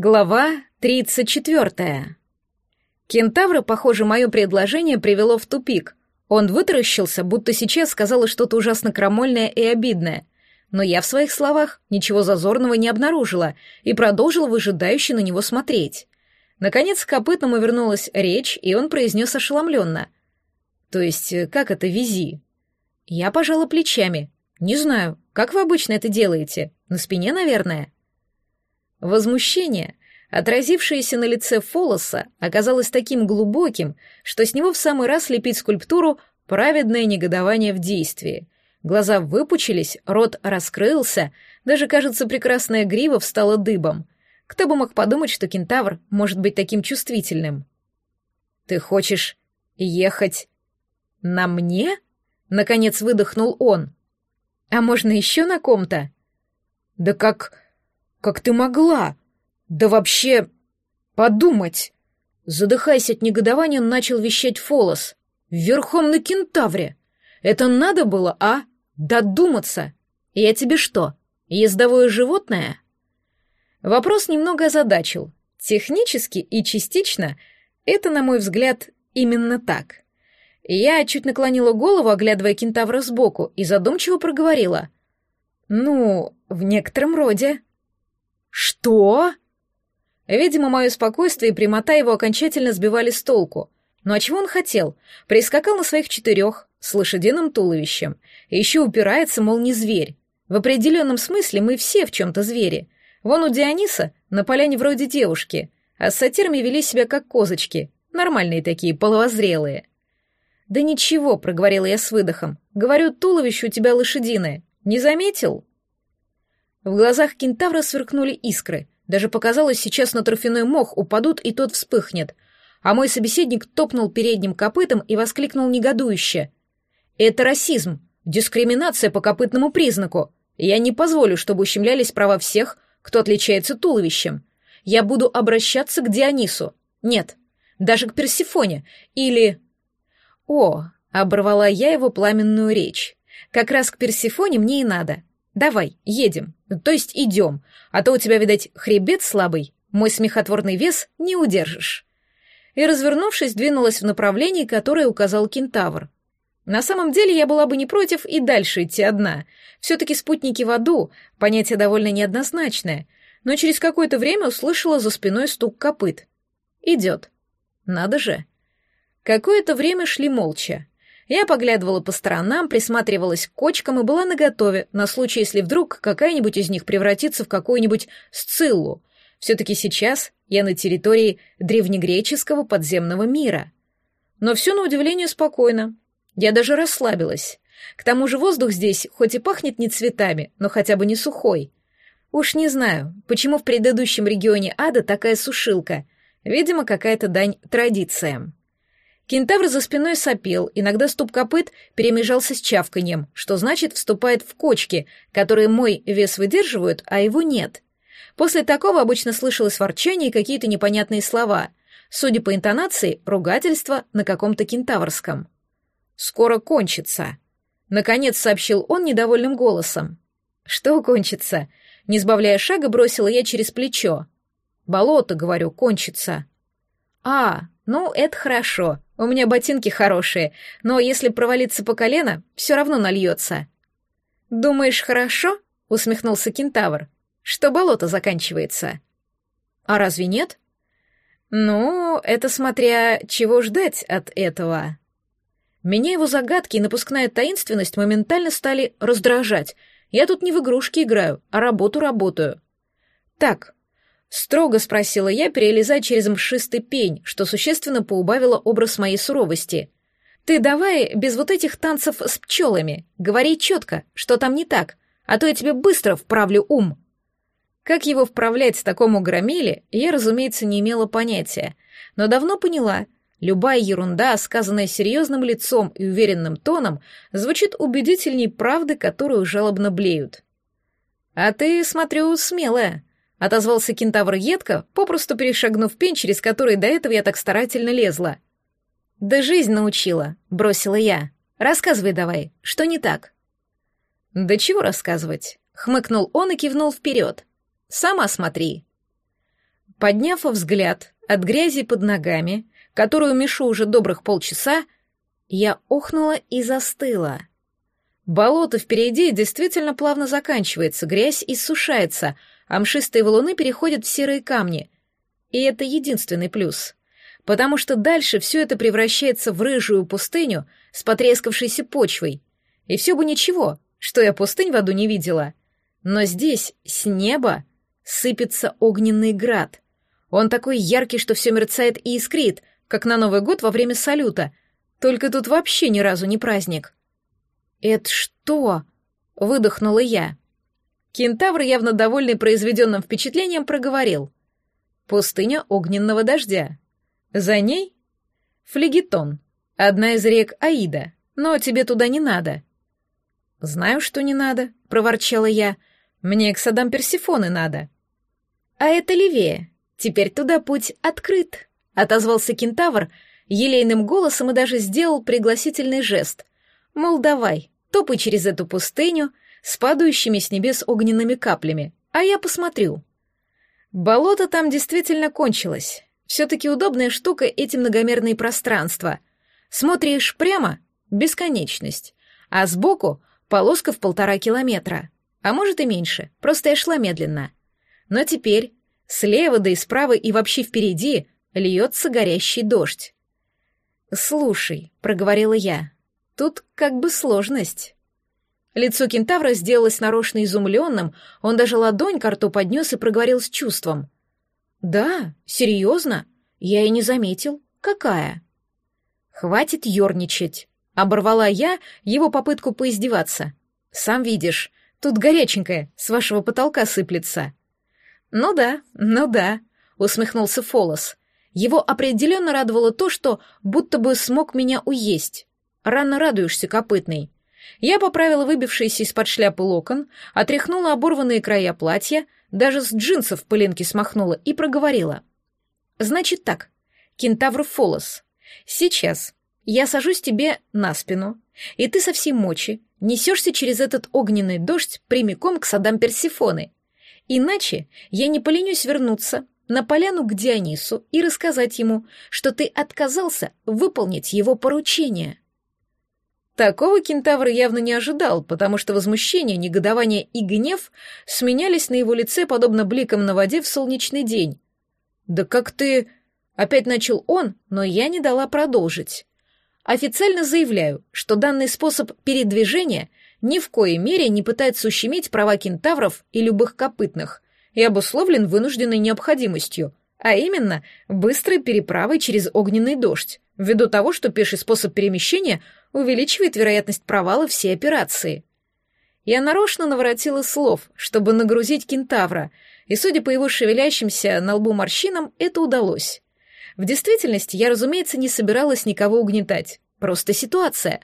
Глава 34. Кентавра, похоже, мое предложение привело в тупик. Он вытаращился, будто сейчас сказала что-то ужасно крамольное и обидное. Но я в своих словах ничего зазорного не обнаружила и продолжила выжидающе на него смотреть. Наконец к копытному вернулась речь, и он произнес ошеломленно. «То есть, э, как это вези?» Я пожала плечами. «Не знаю, как вы обычно это делаете? На спине, наверное?» Возмущение, отразившееся на лице Фолоса, оказалось таким глубоким, что с него в самый раз лепить скульптуру праведное негодование в действии. Глаза выпучились, рот раскрылся, даже, кажется, прекрасная грива встала дыбом. Кто бы мог подумать, что кентавр может быть таким чувствительным? «Ты хочешь ехать на мне?» — наконец выдохнул он. «А можно еще на ком-то?» «Да как...» Как ты могла? Да вообще... Подумать!» Задыхаясь от негодования, начал вещать Фолос. «Верхом на кентавре! Это надо было, а? Додуматься! Я тебе что, ездовое животное?» Вопрос немного озадачил. Технически и частично это, на мой взгляд, именно так. Я чуть наклонила голову, оглядывая кентавра сбоку, и задумчиво проговорила. «Ну, в некотором роде». «Что?» Видимо, мое спокойствие и прямота его окончательно сбивали с толку. Ну а чего он хотел? Прискакал на своих четырех, с лошадиным туловищем, и еще упирается, мол, не зверь. В определенном смысле мы все в чем-то звери. Вон у Диониса на поляне вроде девушки, а с сатирами вели себя как козочки, нормальные такие, половозрелые. «Да ничего», — проговорила я с выдохом. «Говорю, туловище у тебя лошадиное. Не заметил?» В глазах кентавра сверкнули искры. Даже показалось, сейчас на торфяной мох упадут, и тот вспыхнет. А мой собеседник топнул передним копытом и воскликнул негодующе. «Это расизм, дискриминация по копытному признаку. Я не позволю, чтобы ущемлялись права всех, кто отличается туловищем. Я буду обращаться к Дионису. Нет, даже к Персифоне. Или...» «О!» — оборвала я его пламенную речь. «Как раз к Персифоне мне и надо. Давай, едем. То есть идем. А то у тебя, видать, хребет слабый. Мой смехотворный вес не удержишь. И, развернувшись, двинулась в направлении, которое указал кентавр. На самом деле я была бы не против и дальше идти одна. Все-таки спутники в аду — понятие довольно неоднозначное. Но через какое-то время услышала за спиной стук копыт. Идет. Надо же. Какое-то время шли молча. Я поглядывала по сторонам, присматривалась к кочкам и была наготове на случай, если вдруг какая-нибудь из них превратится в какую-нибудь сциллу. Все-таки сейчас я на территории древнегреческого подземного мира. Но все на удивление спокойно. Я даже расслабилась. К тому же воздух здесь хоть и пахнет не цветами, но хотя бы не сухой. Уж не знаю, почему в предыдущем регионе ада такая сушилка. Видимо, какая-то дань традициям. Кентавр за спиной сопел, иногда ступ копыт перемежался с чавканьем, что значит вступает в кочки, которые мой вес выдерживают, а его нет. После такого обычно слышалось ворчание и какие-то непонятные слова. Судя по интонации, ругательство на каком-то кентаврском. «Скоро кончится», — наконец сообщил он недовольным голосом. «Что кончится?» Не сбавляя шага, бросила я через плечо. «Болото, говорю, кончится». «А, ну, это хорошо. У меня ботинки хорошие, но если провалиться по колено, все равно нальется». «Думаешь, хорошо?» — усмехнулся кентавр. «Что болото заканчивается». «А разве нет?» «Ну, это смотря чего ждать от этого». Меня его загадки и напускная таинственность моментально стали раздражать. Я тут не в игрушки играю, а работу работаю. Так, Строго спросила я, перелезая через мшистый пень, что существенно поубавило образ моей суровости. «Ты давай без вот этих танцев с пчелами. Говори четко, что там не так, а то я тебе быстро вправлю ум». Как его вправлять такому громиле, я, разумеется, не имела понятия, но давно поняла, любая ерунда, сказанная серьезным лицом и уверенным тоном, звучит убедительней правды, которую жалобно блеют. «А ты, смотрю, смелая», — отозвался кентавр едко, попросту перешагнув пень, через который до этого я так старательно лезла. «Да жизнь научила», — бросила я. «Рассказывай давай, что не так?» «Да чего рассказывать?» — хмыкнул он и кивнул вперед. «Сама смотри». Подняв взгляд от грязи под ногами, которую мешу уже добрых полчаса, я охнула и застыла. Болото впереди действительно плавно заканчивается, грязь иссушается, а мшистые валуны переходят в серые камни. И это единственный плюс. Потому что дальше все это превращается в рыжую пустыню с потрескавшейся почвой. И все бы ничего, что я пустынь в аду не видела. Но здесь, с неба, сыпется огненный град. Он такой яркий, что все мерцает и искрит, как на Новый год во время салюта. Только тут вообще ни разу не праздник. «Это что?» — выдохнула я. Кентавр, явно довольный произведенным впечатлением, проговорил. «Пустыня огненного дождя. За ней — флегетон, одна из рек Аида, но тебе туда не надо». «Знаю, что не надо», — проворчала я. «Мне к садам Персифоны надо». «А это левее. Теперь туда путь открыт», — отозвался кентавр елейным голосом и даже сделал пригласительный жест — Мол, давай, топай через эту пустыню с падающими с небес огненными каплями, а я посмотрю. Болото там действительно кончилось. Все-таки удобная штука эти многомерные пространства. Смотришь прямо — бесконечность, а сбоку — полоска в полтора километра. А может и меньше, просто я шла медленно. Но теперь слева да и справа и вообще впереди льется горящий дождь. «Слушай», — проговорила я, Тут как бы сложность. Лицо кентавра сделалось нарочно изумленным, он даже ладонь к рту поднес и проговорил с чувством. «Да, серьезно? Я и не заметил. Какая?» «Хватит ерничать», — оборвала я его попытку поиздеваться. «Сам видишь, тут горяченькое, с вашего потолка сыплется». «Ну да, ну да», — усмехнулся Фолос. Его определенно радовало то, что будто бы смог меня уесть. Рано радуешься, копытный. Я поправила выбившийся из-под шляпы локон, отряхнула оборванные края платья, даже с джинсов пылинки смахнула и проговорила. «Значит так, кентавр Фолос, сейчас я сажусь тебе на спину, и ты со всей мочи несешься через этот огненный дождь прямиком к садам Персифоны. Иначе я не поленюсь вернуться на поляну к Дионису и рассказать ему, что ты отказался выполнить его поручение». Такого кентавр явно не ожидал, потому что возмущение, негодование и гнев сменялись на его лице подобно бликам на воде в солнечный день. «Да как ты...» — опять начал он, но я не дала продолжить. Официально заявляю, что данный способ передвижения ни в коей мере не пытается ущемить права кентавров и любых копытных и обусловлен вынужденной необходимостью, а именно быстрой переправой через огненный дождь, ввиду того, что пеший способ перемещения — увеличивает вероятность провала всей операции. Я нарочно наворотила слов, чтобы нагрузить кентавра, и, судя по его шевелящимся на лбу морщинам, это удалось. В действительности я, разумеется, не собиралась никого угнетать. Просто ситуация.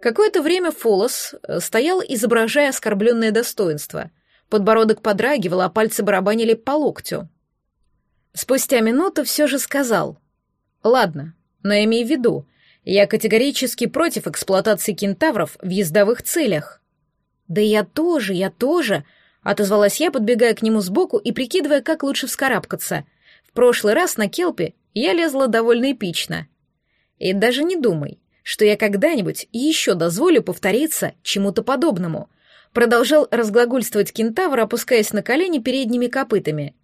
Какое-то время Фолос э, стоял, изображая оскорбленное достоинство. Подбородок подрагивал, а пальцы барабанили по локтю. Спустя минуту все же сказал. «Ладно, но имей в виду, я категорически против эксплуатации кентавров в ездовых целях. Да я тоже, я тоже, отозвалась я, подбегая к нему сбоку и прикидывая, как лучше вскарабкаться. В прошлый раз на келпе я лезла довольно эпично. И даже не думай, что я когда-нибудь еще дозволю повториться чему-то подобному. Продолжал разглагольствовать кентавр, опускаясь на колени передними копытами.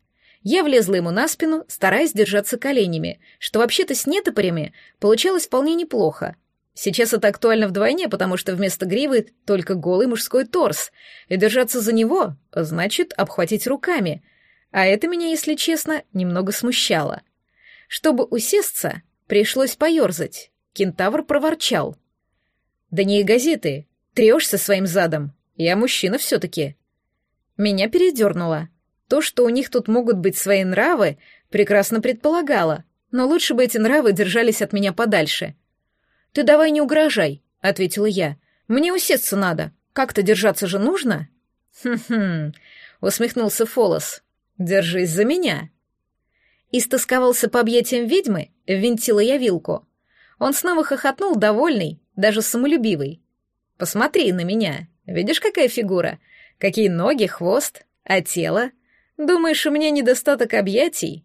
Я влезла ему на спину, стараясь держаться коленями, что вообще-то с нетопорями получалось вполне неплохо. Сейчас это актуально вдвойне, потому что вместо гривы только голый мужской торс, и держаться за него значит обхватить руками. А это меня, если честно, немного смущало. Чтобы усесться, пришлось поерзать. Кентавр проворчал. «Да не газеты, трешься своим задом. Я мужчина все-таки». Меня передернуло. То, что у них тут могут быть свои нравы, прекрасно предполагала, но лучше бы эти нравы держались от меня подальше. «Ты давай не угрожай», — ответила я. «Мне усесться надо. Как-то держаться же нужно?» «Хм-хм», — усмехнулся Фолос. «Держись за меня». Истосковался по объятиям ведьмы, ввинтила я вилку. Он снова хохотнул, довольный, даже самолюбивый. «Посмотри на меня. Видишь, какая фигура? Какие ноги, хвост, а тело? Думаешь, у меня недостаток объятий?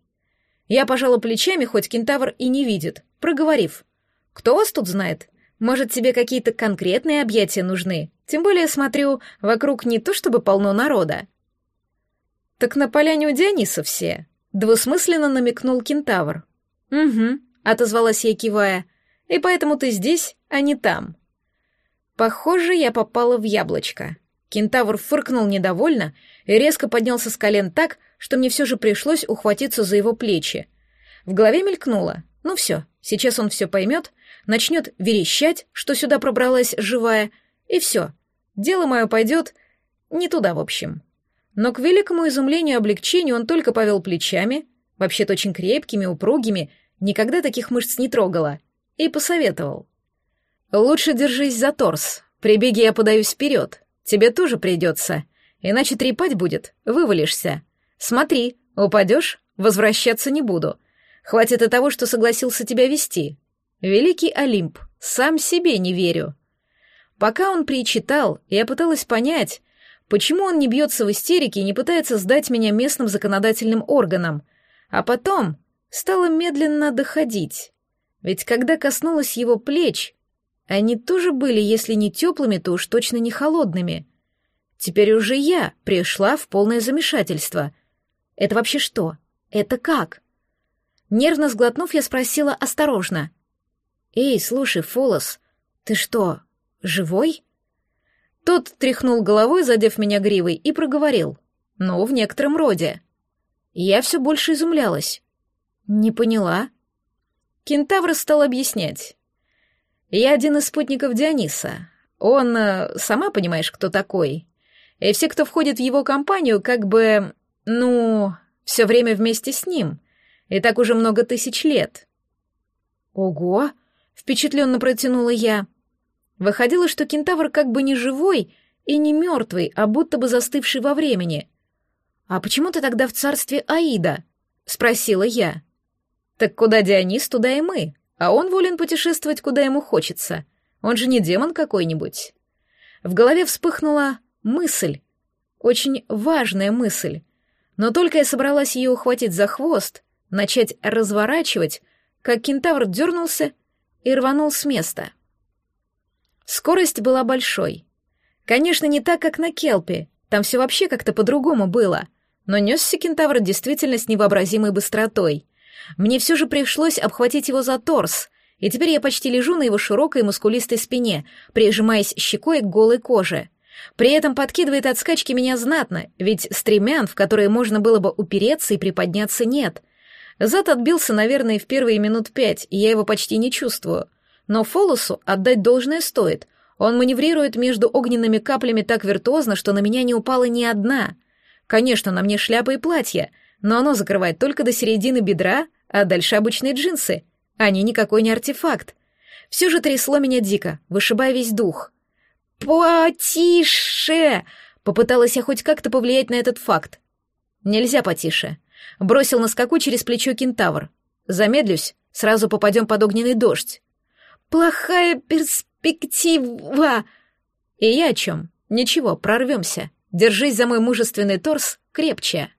Я пожала плечами, хоть кентавр и не видит, проговорив. «Кто вас тут знает? Может, тебе какие-то конкретные объятия нужны? Тем более, смотрю, вокруг не то чтобы полно народа». «Так на поляне у Диониса все», — двусмысленно намекнул кентавр. «Угу», — отозвалась я, кивая. «И поэтому ты здесь, а не там». Похоже, я попала в яблочко. Кентавр фыркнул недовольно и резко поднялся с колен так, что мне все же пришлось ухватиться за его плечи. В голове мелькнуло. Ну все, сейчас он все поймет, начнет верещать, что сюда пробралась живая, и все. Дело мое пойдет не туда, в общем. Но к великому изумлению и облегчению он только повел плечами, вообще-то очень крепкими, упругими, никогда таких мышц не трогала, и посоветовал. «Лучше держись за торс, при беге я подаюсь вперед, Тебе тоже придется, иначе трепать будет, вывалишься. Смотри, упадешь, возвращаться не буду. Хватит и того, что согласился тебя вести. Великий Олимп, сам себе не верю. Пока он причитал, я пыталась понять, почему он не бьется в истерике и не пытается сдать меня местным законодательным органам, а потом стала медленно доходить. Ведь когда коснулась его плеч, они тоже были, если не теплыми, то уж точно не холодными. Теперь уже я пришла в полное замешательство. Это вообще что? Это как? Нервно сглотнув, я спросила осторожно. «Эй, слушай, Фолос, ты что, живой?» Тот тряхнул головой, задев меня гривой, и проговорил. «Ну, в некотором роде». Я все больше изумлялась. «Не поняла». Кентавр стал объяснять. Я один из спутников Диониса. Он, э, сама понимаешь, кто такой. И все, кто входит в его компанию, как бы, ну, все время вместе с ним. И так уже много тысяч лет. Ого! Впечатленно протянула я. Выходило, что кентавр как бы не живой и не мертвый, а будто бы застывший во времени. «А почему ты тогда в царстве Аида?» — спросила я. «Так куда Дионис, туда и мы», а он волен путешествовать, куда ему хочется. Он же не демон какой-нибудь. В голове вспыхнула мысль, очень важная мысль. Но только я собралась ее ухватить за хвост, начать разворачивать, как кентавр дернулся и рванул с места. Скорость была большой. Конечно, не так, как на Келпе, там все вообще как-то по-другому было, но несся кентавр действительно с невообразимой быстротой. Мне все же пришлось обхватить его за торс, и теперь я почти лежу на его широкой мускулистой спине, прижимаясь щекой к голой коже. При этом подкидывает от скачки меня знатно, ведь стремян, в которые можно было бы упереться и приподняться, нет. Зад отбился, наверное, в первые минут пять, и я его почти не чувствую. Но Фолосу отдать должное стоит. Он маневрирует между огненными каплями так виртуозно, что на меня не упала ни одна. Конечно, на мне шляпа и платье, но оно закрывает только до середины бедра, а дальше обычные джинсы. Они никакой не артефакт. Все же трясло меня дико, вышибая весь дух. «Потише!» — попыталась я хоть как-то повлиять на этот факт. «Нельзя потише». Бросил на скаку через плечо кентавр. «Замедлюсь, сразу попадем под огненный дождь». «Плохая перспектива!» «И я о чем? Ничего, прорвемся. Держись за мой мужественный торс крепче».